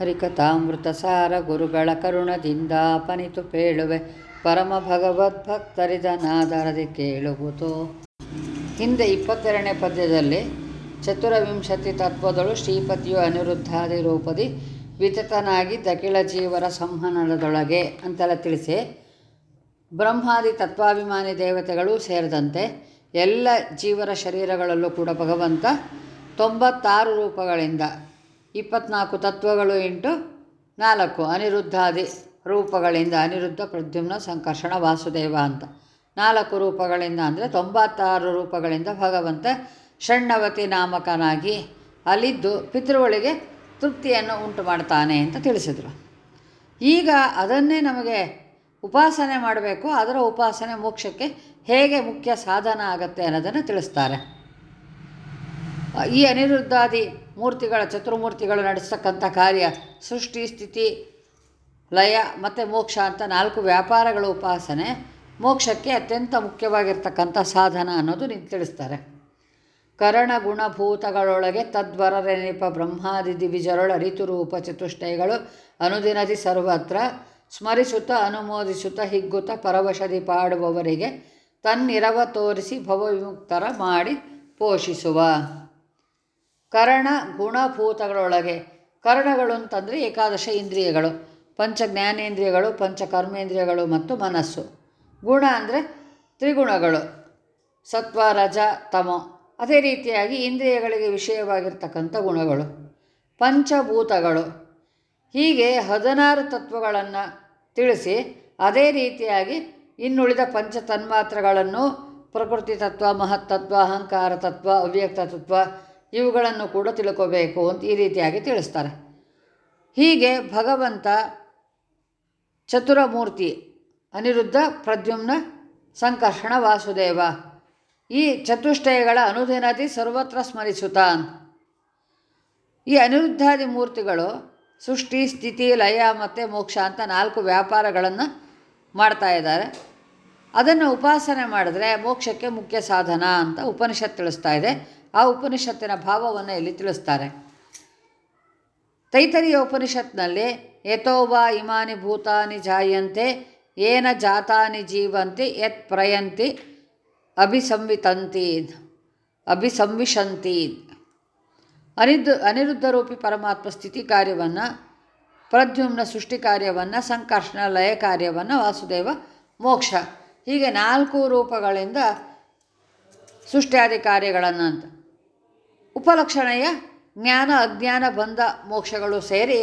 ಹರಿಕಥಾಮೃತ ಸಾರ ಗುರುಗಳ ಕರುಣದಿಂದ ಪನಿತು ಪೇಳುವೆ. ಪರಮ ಭಗವದ್ಭಕ್ತರಿದನಾದರದಿ ಕೇಳುವುದು. ಹಿಂದೆ ಇಪ್ಪತ್ತೆರಡನೇ ಪದ್ಯದಲ್ಲಿ ಚತುರವಿಂಶತಿ ತತ್ವದಳು ಶ್ರೀಪತಿಯು ಅನಿರುದ್ಧಾದಿ ರೂಪದಿ ವಿತತನಾಗಿ ದಕಿಳ ಜೀವರ ಸಂಹನದೊಳಗೆ ಅಂತೆಲ್ಲ ತಿಳಿಸಿ. ಬ್ರಹ್ಮಾದಿ ತತ್ವಾಭಿಮಾನಿ ದೇವತೆಗಳು ಸೇರಿದಂತೆ ಎಲ್ಲ ಜೀವರ ಶರೀರಗಳಲ್ಲೂ ಕೂಡ ಭಗವಂತ ತೊಂಬತ್ತಾರು ರೂಪಗಳಿಂದ ಇಪ್ಪತ್ನಾಲ್ಕು ತತ್ವಗಳು ಇಂಟು ನಾಲ್ಕು ಅನಿರುದ್ಧಾದಿ ರೂಪಗಳಿಂದ ಅನಿರುದ್ಧ ಪ್ರದ್ಯುಮ್ನ ಸಂಕರ್ಷಣ ವಾಸುದೇವ ಅಂತ. ನಾಲ್ಕು ರೂಪಗಳಿಂದ ಅಂದರೆ ತೊಂಬತ್ತಾರು ರೂಪಗಳಿಂದ ಭಗವಂತ ಷಣ್ಣವತಿ ನಾಮಕನಾಗಿ ಅಲ್ಲಿದ್ದು ಪಿತೃಗಳಿಗೆ ತೃಪ್ತಿಯನ್ನು ಉಂಟು ಮಾಡ್ತಾನೆ ಅಂತ ತಿಳಿಸಿದರು. ಈಗ ಅದನ್ನೇ ನಮಗೆ ಉಪಾಸನೆ ಮಾಡಬೇಕು, ಅದರ ಉಪಾಸನೆ ಮೋಕ್ಷಕ್ಕೆ ಹೇಗೆ ಮುಖ್ಯ ಸಾಧನ ಆಗುತ್ತೆ ಅನ್ನೋದನ್ನು ತಿಳಿಸ್ತಾರೆ. ಈ ಅನಿರುದ್ಧಾದಿ ಮೂರ್ತಿಗಳ, ಚತುರ್ಮೂರ್ತಿಗಳು ನಡೆಸ್ತಕ್ಕಂಥ ಕಾರ್ಯ, ಸೃಷ್ಟಿ, ಸ್ಥಿತಿ, ಲಯ ಮತ್ತು ಮೋಕ್ಷ ಅಂತ ನಾಲ್ಕು ವ್ಯಾಪಾರಗಳ ಉಪಾಸನೆ, ಮೋಕ್ಷಕ್ಕೆ ಅತ್ಯಂತ ಮುಖ್ಯವಾಗಿರ್ತಕ್ಕಂಥ ಸಾಧನ ಅನ್ನೋದು ತಿಳಿಸ್ತಾರೆ. ಕರಣ ಗುಣಭೂತಗಳೊಳಗೆ ತದ್ವರರೆನಿಪ ಬ್ರಹ್ಮಾದಿ ದಿವಿಜರೊಳ ಋತುರೂಪ ಚತುಷ್ಟಯಗಳು ಅನುದಿನದಿ ಸರ್ವತ್ರ ಸ್ಮರಿಸುತ್ತ ಅನುಮೋದಿಸುತ್ತ ಹಿಗ್ಗುತ್ತ ಪರವಶದಿ ಪಾಡುವವರಿಗೆ ತನ್ನಿರವ ತೋರಿಸಿ ಭವವಿಮುಕ್ತರ ಮಾಡಿ ಪೋಷಿಸುವ. ಕರಣ ಗುಣಭೂತಗಳೊಳಗೆ. ಕರಣಗಳು ಅಂತಂದರೆ ಏಕಾದಶ ಇಂದ್ರಿಯಗಳು, ಪಂಚ ಜ್ಞಾನೇಂದ್ರಿಯಗಳು, ಪಂಚ ಕರ್ಮೇಂದ್ರಿಯಗಳು ಮತ್ತು ಮನಸ್ಸು. ಗುಣ ಅಂದರೆ ತ್ರಿಗುಣಗಳು. ಸತ್ವ, ರಜ, ತಮೋ. ಅದೇ ರೀತಿಯಾಗಿ ಇಂದ್ರಿಯಗಳಿಗೆ ವಿಷಯವಾಗಿರ್ತಕ್ಕಂಥ ಗುಣಗಳು. ಪಂಚಭೂತಗಳು. ಹೀಗೆ ಹದಿನಾರು ತತ್ವಗಳನ್ನು ತಿಳಿಸಿ ಅದೇ ರೀತಿಯಾಗಿ ಇನ್ನುಳಿದ ಪಂಚ ತನ್ಮಾತ್ರಗಳನ್ನು ಪ್ರಕೃತಿ ತತ್ವ, ಮಹತ್ತತ್ವ, ಅಹಂಕಾರ ತತ್ವ, ಅವ್ಯಕ್ತ ತತ್ವ ಇವುಗಳನ್ನು ಕೂಡ ತಿಳ್ಕೋಬೇಕು ಅಂತ ಈ ರೀತಿಯಾಗಿ ತಿಳಿಸ್ತಾರೆ. ಹೀಗೆ ಭಗವಂತ ಚತುರಮೂರ್ತಿ ಅನಿರುದ್ಧ ಪ್ರದ್ಯುಮ್ನ ಸಂಕರ್ಷಣ ವಾಸುದೇವ. ಈ ಚತುಷ್ಟಯಗಳ ಅನುದಿನದಿ ಸರ್ವತ್ರ ಸ್ಮರಿಸುತ್ತಾನ್ ಈ ಅನಿರುದ್ಧಾದಿ ಮೂರ್ತಿಗಳು ಸೃಷ್ಟಿ, ಸ್ಥಿತಿ, ಲಯ ಮತ್ತು ಮೋಕ್ಷ ಅಂತ ನಾಲ್ಕು ವ್ಯಾಪಾರಗಳನ್ನು ಮಾಡ್ತಾ ಇದ್ದಾರೆ. ಅದನ್ನು ಉಪಾಸನೆ ಮಾಡಿದ್ರೆ ಮೋಕ್ಷಕ್ಕೆ ಮುಖ್ಯ ಸಾಧನ ಅಂತ ಉಪನಿಷತ್ ತಿಳಿಸ್ತಾ ಇದೆ. ಆ ಉಪನಿಷತ್ತಿನ ಭಾವವನ್ನು ಇಲ್ಲಿ ತಿಳಿಸ್ತಾರೆ. ತೈತರಿಯ ಉಪನಿಷತ್ನಲ್ಲಿ ಯಥೋವಾ ಇಮಾನಿ ಭೂತಾನಿ ಜಾಯಂತೆ, ಏನ ಜಾತಾನಿ ಜೀವಂತಿ, ಯತ್ ಪ್ರಯಂತಿ, ಅಭಿಸಂವಿತಂತಿ, ಅಭಿಸಂವಿಶಂತಿ. ಅನಿರುದ್ಧ ಅನಿರುದ್ಧರೂಪಿ ಪರಮಾತ್ಮ ಸ್ಥಿತಿ ಕಾರ್ಯವನ್ನು, ಪ್ರದ್ಯುಮ್ನ ಸೃಷ್ಟಿ ಕಾರ್ಯವನ್ನು, ಸಂಕರ್ಷಣ ಲಯ ಕಾರ್ಯವನ್ನು, ವಾಸುದೇವ ಮೋಕ್ಷ. ಹೀಗೆ ನಾಲ್ಕು ರೂಪಗಳಿಂದ ಸೃಷ್ಟಿಯಾದಿ ಕಾರ್ಯಗಳನ್ನು ಅಂತ ಉಪಲಕ್ಷಣೆಯ ಜ್ಞಾನ, ಅಜ್ಞಾನ, ಬಂಧ, ಮೋಕ್ಷಗಳು ಸೇರಿ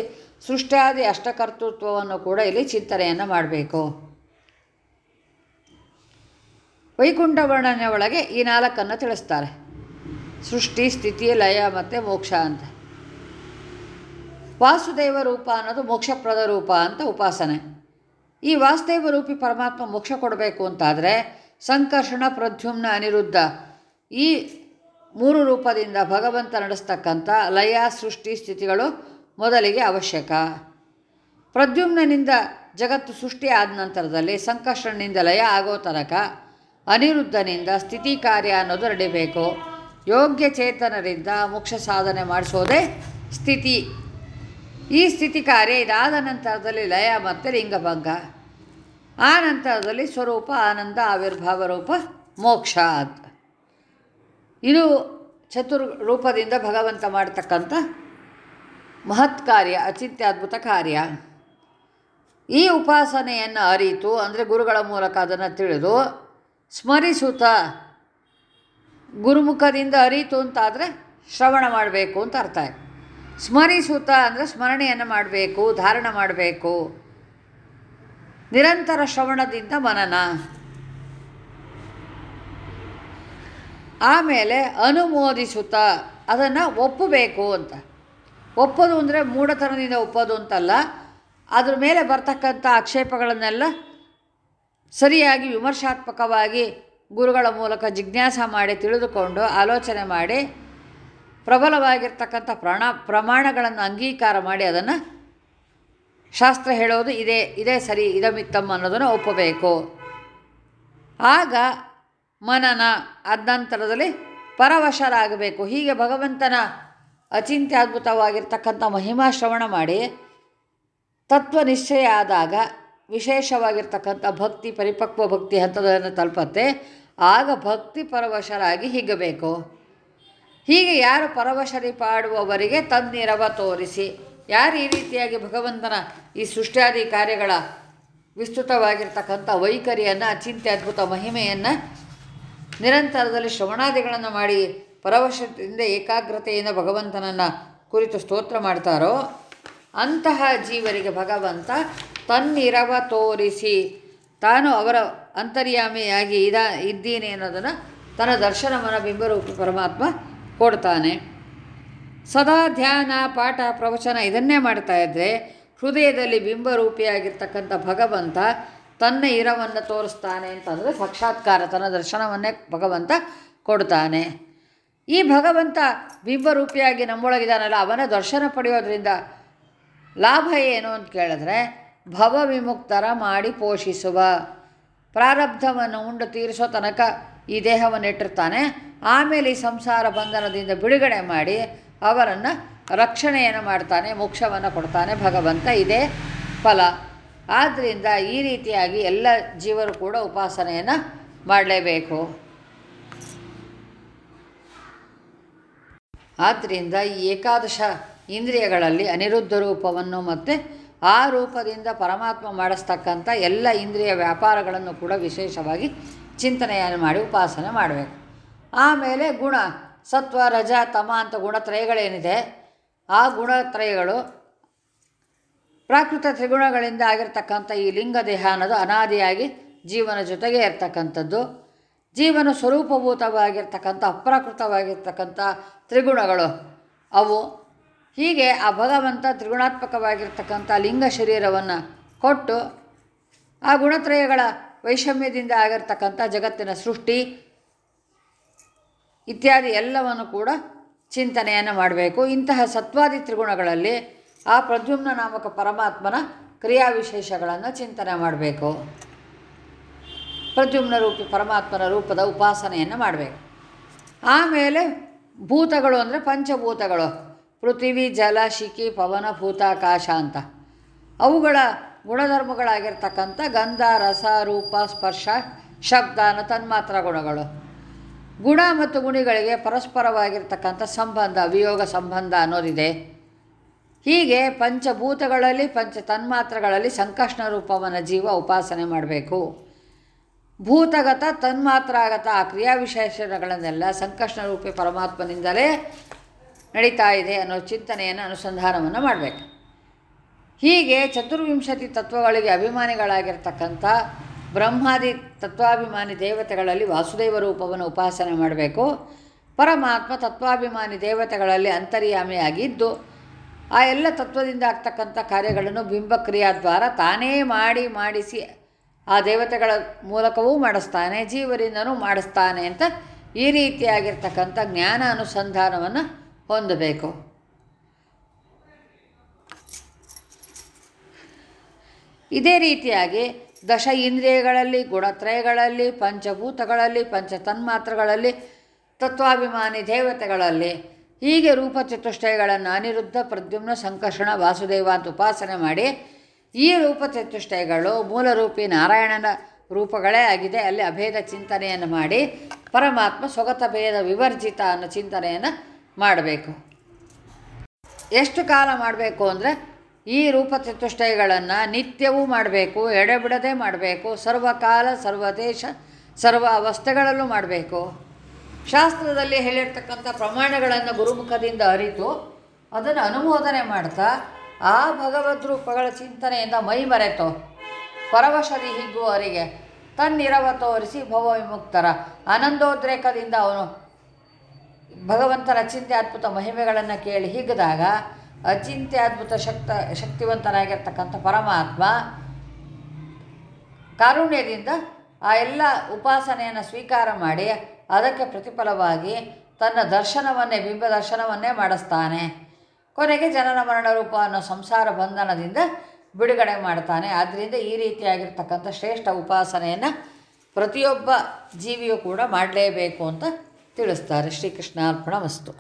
ಸೃಷ್ಟಿಯಾದಿ ಅಷ್ಟಕರ್ತೃತ್ವವನ್ನು ಕೂಡ ಇಲ್ಲಿ ಚಿಂತನೆಯನ್ನು ಮಾಡಬೇಕು. ವೈಕುಂಠ ವರ್ಣನೆ ಒಳಗೆ ಈ ನಾಲ್ಕನ್ನು ತಿಳಿಸ್ತಾರೆ. ಸೃಷ್ಟಿ, ಸ್ಥಿತಿ, ಲಯ ಮತ್ತು ಮೋಕ್ಷ ಅಂತ. ವಾಸುದೇವ ರೂಪ ಅನ್ನೋದು ಮೋಕ್ಷಪ್ರದ ರೂಪ ಅಂತ ಉಪಾಸನೆ. ಈ ವಾಸುದೇವ ರೂಪಿ ಪರಮಾತ್ಮ ಮೋಕ್ಷ ಕೊಡಬೇಕು ಅಂತಾದರೆ ಸಂಕರ್ಷಣ, ಪ್ರದ್ಯುಮ್ನ ಅನಿರುದ್ಧ ಈ ಮೂರು ರೂಪದಿಂದ ಭಗವಂತ ನಡೆಸ್ತಕ್ಕಂಥ ಲಯ ಸೃಷ್ಟಿ ಸ್ಥಿತಿಗಳು ಮೊದಲಿಗೆ ಅವಶ್ಯಕ. ಪ್ರದ್ಯುಮ್ನಿಂದ ಜಗತ್ತು ಸೃಷ್ಟಿ ಆದ ನಂತರದಲ್ಲಿ ಸಂಕಷ್ಟನಿಂದ ಲಯ ಆಗೋ ತನಕ ಅನಿರುದ್ಧನಿಂದ ಸ್ಥಿತಿ ಕಾರ್ಯ ಅನ್ನೋದು ನಡಿಬೇಕು. ಯೋಗ್ಯ ಚೇತನರಿಂದ ಮೋಕ್ಷ ಸಾಧನೆ ಮಾಡಿಸೋದೇ ಸ್ಥಿತಿ. ಈ ಸ್ಥಿತಿ ಕಾರ್ಯ ಇದಾದ ನಂತರದಲ್ಲಿ ಲಯ ಮತ್ತು ಲಿಂಗಭಂಗ. ಆ ನಂತರದಲ್ಲಿ ಸ್ವರೂಪ, ಆನಂದ, ಆವಿರ್ಭಾವ ರೂಪ, ಮೋಕ್ಷ ಇದು ಚತುರ್ ರೂಪದಿಂದ ಭಗವಂತ ಮಾಡತಕ್ಕಂಥ ಮಹತ್ ಕಾರ್ಯ, ಅಚಿತ್ಯದ್ಭುತ ಕಾರ್ಯ. ಈ ಉಪಾಸನೆಯನ್ನು ಅರಿತು, ಅಂದರೆ ಗುರುಗಳ ಮೂಲಕ ಅದನ್ನು ತಿಳಿದು ಸ್ಮರಿಸುತ್ತ ಗುರುಮುಖದಿಂದ ಅರಿತು ಅಂತಾದರೆ ಶ್ರವಣ ಮಾಡಬೇಕು ಅಂತ ಅರ್ಥ ಸ್ಮರಿಸುತ್ತ ಅಂದರೆ ಸ್ಮರಣೆಯನ್ನು ಮಾಡಬೇಕು, ಧಾರಣ ಮಾಡಬೇಕು. ನಿರಂತರ ಶ್ರವಣದಿಂದ ಮನನ. ಆಮೇಲೆ ಅನುಮೋದಿಸುತ್ತಾ, ಅದನ್ನು ಒಪ್ಪಬೇಕು ಅಂತ. ಒಪ್ಪೋದು ಅಂದರೆ ಮೂಢತನದಿಂದ ಒಪ್ಪೋದು ಅಂತಲ್ಲ, ಅದ್ರ ಮೇಲೆ ಬರ್ತಕ್ಕಂಥ ಆಕ್ಷೇಪಗಳನ್ನೆಲ್ಲ ಸರಿಯಾಗಿ ವಿಮರ್ಶಾತ್ಮಕವಾಗಿ ಗುರುಗಳ ಮೂಲಕ ಜಿಜ್ಞಾಸ ಮಾಡಿ ತಿಳಿದುಕೊಂಡು ಆಲೋಚನೆ ಮಾಡಿ ಪ್ರಬಲವಾಗಿರ್ತಕ್ಕಂಥ ಪ್ರಾಣ, ಪ್ರಮಾಣಗಳನ್ನು ಅಂಗೀಕಾರ ಮಾಡಿ ಅದನ್ನು ಶಾಸ್ತ್ರ ಹೇಳೋದು ಇದೇ ಇದೇ ಸರಿ ಇದಮಿತ್ತಮ್ಮ ಅನ್ನೋದನ್ನು ಒಪ್ಪಬೇಕು. ಆಗ ಮನನ ನಂತರದಲ್ಲಿ ಪರವಶರಾಗಬೇಕು. ಹೀಗೆ ಭಗವಂತನ ಅಚಿಂತ್ಯ ಅದ್ಭುತವಾಗಿರ್ತಕ್ಕಂಥ ಮಹಿಮಾ ಶ್ರವಣ ಮಾಡಿ ತತ್ವ ನಿಶ್ಚಯ ಆದಾಗ ವಿಶೇಷವಾಗಿರ್ತಕ್ಕಂಥ ಭಕ್ತಿ, ಪರಿಪಕ್ವ ಭಕ್ತಿ ಹಂತದನ್ನು ತಲುಪತ್ತೆ. ಆಗ ಭಕ್ತಿ ಪರವಶರಾಗಿ ಹಿಗ್ಗಬೇಕು. ಹೀಗೆ ಯಾರು ಪರವಶರಿ ಪಾಡುವವರಿಗೆ ತನ್ನಿರವ ತೋರಿಸಿ. ಯಾರು ಈ ರೀತಿಯಾಗಿ ಭಗವಂತನ ಈ ಸೃಷ್ಟ್ಯಾದಿ ಕಾರ್ಯಗಳ ವಿಸ್ತೃತವಾಗಿರ್ತಕ್ಕಂಥ ವೈಖರಿಯನ್ನು ಅಚಿಂತ್ಯ ಅದ್ಭುತ ಮಹಿಮೆಯನ್ನು ನಿರಂತರದಲ್ಲಿ ಶ್ರವಣಾದಿಗಳನ್ನು ಮಾಡಿ ಪರವಶದಿಂದ ಏಕಾಗ್ರತೆಯಿಂದ ಭಗವಂತನನ್ನು ಕುರಿತು ಸ್ತೋತ್ರ ಮಾಡ್ತಾರೋ ಅಂತಹ ಜೀವರಿಗೆ ಭಗವಂತ ತನ್ನಿರವ ತೋರಿಸಿ ತಾನು ಅವರ ಅಂತರ್ಯಾಮಿಯಾಗಿ ಇದ ಇದ್ದೀನಿ ಅನ್ನೋದನ್ನು ತನ್ನ ದರ್ಶನವನ್ನು ಬಿಂಬರೂಪಿ ಪರಮಾತ್ಮ ಕೊಡ್ತಾನೆ. ಸದಾ ಧ್ಯಾನ, ಪಾಠ, ಪ್ರವಚನ ಇದನ್ನೇ ಮಾಡ್ತಾ ಇದ್ದರೆ ಹೃದಯದಲ್ಲಿ ಬಿಂಬರೂಪಿಯಾಗಿರ್ತಕ್ಕಂಥ ಭಗವಂತ ತನ್ನ ಇರವನ್ನು ತೋರಿಸ್ತಾನೆ ಅಂತಂದರೆ ಸಾಕ್ಷಾತ್ಕಾರ ತನ್ನ ದರ್ಶನವನ್ನೇ ಭಗವಂತ ಕೊಡ್ತಾನೆ. ಈ ಭಗವಂತ ಬಿಂಬರೂಪಿಯಾಗಿ ನಮ್ಮೊಳಗಿದ್ದಾನಲ್ಲ, ಅವನ ದರ್ಶನ ಪಡೆಯೋದ್ರಿಂದ ಲಾಭ ಏನು ಅಂತ ಕೇಳಿದ್ರೆ, ಭವ ವಿಮುಕ್ತರ ಮಾಡಿ ಪೋಷಿಸುವ. ಪ್ರಾರಬ್ಧವನ್ನು ಉಂಡು ತೀರಿಸೋ ತನಕ ಈ ದೇಹವನ್ನು ಇಟ್ಟಿರ್ತಾನೆ. ಆಮೇಲೆ ಈ ಸಂಸಾರ ಬಂಧನದಿಂದ ಬಿಡುಗಡೆ ಮಾಡಿ ಅವರನ್ನು ರಕ್ಷಣೆಯನ್ನು ಮಾಡ್ತಾನೆ, ಮೋಕ್ಷವನ್ನು ಕೊಡ್ತಾನೆ ಭಗವಂತ. ಇದೇ ಫಲ. ಆದ್ದರಿಂದ ಈ ರೀತಿಯಾಗಿ ಎಲ್ಲ ಜೀವರು ಕೂಡ ಉಪಾಸನೆಯನ್ನು ಮಾಡಲೇಬೇಕು. ಆದ್ದರಿಂದ ಈ ಏಕಾದಶ ಇಂದ್ರಿಯಗಳಲ್ಲಿ ಅನಿರುದ್ಧ ರೂಪವನ್ನು ಮತ್ತು ಆ ರೂಪದಿಂದ ಪರಮಾತ್ಮ ಮಾಡಿಸ್ತಕ್ಕಂಥ ಎಲ್ಲ ಇಂದ್ರಿಯ ವ್ಯಾಪಾರಗಳನ್ನು ಕೂಡ ವಿಶೇಷವಾಗಿ ಚಿಂತನೆಯನ್ನು ಮಾಡಿ ಉಪಾಸನೆ ಮಾಡಬೇಕು. ಆಮೇಲೆ ಗುಣ, ಸತ್ವ, ರಜ, ತಮ ಅಂತ ಗುಣತ್ರಯಗಳೇನಿದೆ, ಆ ಗುಣತ್ರಯಗಳು ಪ್ರಾಕೃತ ತ್ರಿಗುಣಗಳಿಂದ ಆಗಿರ್ತಕ್ಕಂಥ ಈ ಲಿಂಗ ದೇಹ ಅನ್ನೋದು ಅನಾದಿಯಾಗಿ ಜೀವನ ಜೊತೆಗೆ ಇರ್ತಕ್ಕಂಥದ್ದು. ಜೀವನ ಸ್ವರೂಪಭೂತವಾಗಿರ್ತಕ್ಕಂಥ, ಅಪ್ರಾಕೃತವಾಗಿರ್ತಕ್ಕಂಥ ತ್ರಿಗುಣಗಳು ಅವು. ಹೀಗೆ ಆ ಭಗವಂತ ತ್ರಿಗುಣಾತ್ಮಕವಾಗಿರ್ತಕ್ಕಂಥ ಲಿಂಗ ಶರೀರವನ್ನು ಕೊಟ್ಟು ಆ ಗುಣತ್ರಯಗಳ ವೈಷಮ್ಯದಿಂದ ಆಗಿರ್ತಕ್ಕಂಥ ಜಗತ್ತಿನ ಸೃಷ್ಟಿ ಇತ್ಯಾದಿ ಎಲ್ಲವನ್ನು ಕೂಡ ಚಿಂತನೆಯನ್ನು ಮಾಡಬೇಕು. ಇಂತಹ ಸತ್ವಾದಿ ತ್ರಿಗುಣಗಳಲ್ಲಿ ಆ ಪ್ರದ್ಯುಮ್ನ ನಾಮಕ ಪರಮಾತ್ಮನ ಕ್ರಿಯಾವಿಶೇಷಗಳನ್ನು ಚಿಂತನೆ ಮಾಡಬೇಕು. ಪ್ರದ್ಯುಮ್ನ ರೂಪಿ ಪರಮಾತ್ಮನ ರೂಪದ ಉಪಾಸನೆಯನ್ನು ಮಾಡಬೇಕು. ಆಮೇಲೆ ಭೂತಗಳು ಅಂದರೆ ಪಂಚಭೂತಗಳು. ಪೃಥಿವಿ, ಜಲ, ಶಿಖಿ, ಪವನ ಭೂತಾಕಾಶ ಅಂತ. ಅವುಗಳ ಗುಣಧರ್ಮಗಳಾಗಿರ್ತಕ್ಕಂಥ ಗಂಧ, ರಸ, ರೂಪ, ಸ್ಪರ್ಶ, ಶಬ್ದ ಅನ್ನೋ ತನ್ಮಾತ್ರ ಗುಣಗಳು. ಗುಣ ಮತ್ತು ಗುಣಿಗಳಿಗೆ ಪರಸ್ಪರವಾಗಿರ್ತಕ್ಕಂಥ ಸಂಬಂಧ, ವಿಯೋಗ ಸಂಬಂಧ ಅನ್ನೋದಿದೆ. ಹೀಗೆ ಪಂಚಭೂತಗಳಲ್ಲಿ ಪಂಚ ತನ್ಮಾತ್ರಗಳಲ್ಲಿ ಸಂಕಷ್ಣ ರೂಪವನ್ನು ಜೀವ ಉಪಾಸನೆ ಮಾಡಬೇಕು. ಭೂತಗತ ತನ್ಮಾತ್ರಾಗತ ಆ ಕ್ರಿಯಾವಿಶೇಷಣಗಳನ್ನೆಲ್ಲ ಸಂಕಷ್ಣ ರೂಪಿ ಪರಮಾತ್ಮನಿಂದಲೇ ನಡೀತಾ ಇದೆ ಅನ್ನೋ ಚಿಂತನೆಯನ್ನು ಅನುಸಂಧಾನವನ್ನು ಮಾಡಬೇಕು. ಹೀಗೆ ಚತುರ್ವಿಂಶತಿ ತತ್ವಗಳಿಗೆ ಅಭಿಮಾನಿಗಳಾಗಿರ್ತಕ್ಕಂಥ ಬ್ರಹ್ಮಾದಿ ತತ್ವಾಭಿಮಾನಿ ದೇವತೆಗಳಲ್ಲಿ ವಾಸುದೇವ ರೂಪವನ್ನು ಉಪಾಸನೆ ಮಾಡಬೇಕು. ಪರಮಾತ್ಮ ತತ್ವಾಭಿಮಾನಿ ದೇವತೆಗಳಲ್ಲಿ ಅಂತರ್ಯಾಮಿಯಾಗಿದ್ದು ಆ ಎಲ್ಲ ತತ್ವದಿಂದ ಆಗ್ತಕ್ಕಂಥ ಕಾರ್ಯಗಳನ್ನು ಬಿಂಬಕ್ರಿಯಾದ್ವಾರ ತಾನೇ ಮಾಡಿ ಮಾಡಿಸಿ ಆ ದೇವತೆಗಳ ಮೂಲಕವೂ ಮಾಡಿಸ್ತಾನೆ, ಜೀವರಿಂದನೂ ಮಾಡಿಸ್ತಾನೆ ಅಂತ ಈ ರೀತಿಯಾಗಿರ್ತಕ್ಕಂಥ ಜ್ಞಾನ ಅನುಸಂಧಾನವನ್ನು ಹೊಂದಬೇಕು. ಇದೇ ರೀತಿಯಾಗಿ ದಶ ಇಂದ್ರಿಯಗಳಲ್ಲಿ, ಗುಣತ್ರಯಗಳಲ್ಲಿ, ಪಂಚಭೂತಗಳಲ್ಲಿ ಪಂಚ ತನ್ಮಾತ್ರಗಳಲ್ಲಿ ತತ್ವಾಭಿಮಾನಿ ದೇವತೆಗಳಲ್ಲಿ ಹೀಗೆ ರೂಪಚತುಷ್ಟಯಗಳನ್ನು ಅನಿರುದ್ಧ ಪ್ರದ್ಯುಮ್ನ ಸಂಕರ್ಷಣ ವಾಸುದೇವ ಅಂತ ಉಪಾಸನೆ ಮಾಡಿ ಈ ರೂಪಚತುಷ್ಟಯಗಳು ಮೂಲರೂಪಿ ನಾರಾಯಣನ ರೂಪಗಳೇ ಆಗಿದೆ. ಅಲ್ಲಿ ಅಭೇದ ಚಿಂತನೆಯನ್ನು ಮಾಡಿ ಪರಮಾತ್ಮ ಸ್ವಗತ ಭೇದ ವಿವರ್ಜಿತ ಅನ್ನೋ ಚಿಂತನೆಯನ್ನು ಮಾಡಬೇಕು. ಎಷ್ಟು ಕಾಲ ಮಾಡಬೇಕು ಅಂದರೆ ಈ ರೂಪಚತುಷ್ಟಯಗಳನ್ನು ನಿತ್ಯವೂ ಮಾಡಬೇಕು, ಎಡೆಬಿಡದೆ ಮಾಡಬೇಕು, ಸರ್ವಕಾಲ, ಸರ್ವದೇಶ, ಸರ್ವ ಅವಸ್ಥೆಗಳಲ್ಲೂ ಮಾಡಬೇಕು. ಶಾಸ್ತ್ರದಲ್ಲಿ ಹೇಳಿರ್ತಕ್ಕಂಥ ಪ್ರಮಾಣಗಳನ್ನು ಗುರುಮುಖದಿಂದ ಅರಿತು ಅದನ್ನು ಅನುಮೋದನೆ ಮಾಡ್ತಾ ಆ ಭಗವದ್ ರೂಪಗಳ ಚಿಂತನೆಯಿಂದ ಮೈ ಮರೆತು ಪರವಶದಿ ಹಿಗ್ಗುವವರಿಗೆ ತನ್ನಿರವ ತೋರಿಸಿ ಭವ ವಿಮುಕ್ತರ ಆನಂದೋದ್ರೇಕದಿಂದ ಅವನು ಭಗವಂತನ ಅಚಿಂತ್ಯಾದ್ಭುತ ಮಹಿಮೆಗಳನ್ನು ಕೇಳಿ ಹಿಗ್ಗಿದಾಗ ಅಚಿಂತ್ಯಾದ್ಭುತ ಶಕ್ತ ಶಕ್ತಿವಂತನಾಗಿರ್ತಕ್ಕಂಥ ಪರಮಾತ್ಮ ಕಾರುಣ್ಯದಿಂದ ಆ ಎಲ್ಲ ಉಪಾಸನೆಯನ್ನು ಸ್ವೀಕಾರ ಮಾಡಿ ಅದಕ್ಕೆ ಪ್ರತಿಫಲವಾಗಿ ತನ್ನ ದರ್ಶನವನ್ನೇ, ಬಿಂಬ ದರ್ಶನವನ್ನೇ ಮಾಡಿಸ್ತಾನೆ. ಕೊನೆಗೆ ಜನನ ಮರಣ ರೂಪ ಅನ್ನೋ ಸಂಸಾರ ಬಂಧನದಿಂದ ಬಿಡುಗಡೆ ಮಾಡ್ತಾನೆ. ಆದ್ದರಿಂದ ಈ ರೀತಿಯಾಗಿರ್ತಕ್ಕಂಥ ಶ್ರೇಷ್ಠ ಉಪಾಸನೆಯನ್ನು ಪ್ರತಿಯೊಬ್ಬ ಜೀವಿಯೂ ಕೂಡ ಮಾಡಲೇಬೇಕು ಅಂತ ತಿಳಿಸ್ತಾರೆ. ಶ್ರೀಕೃಷ್ಣಾರ್ಪಣ ವಸ್ತು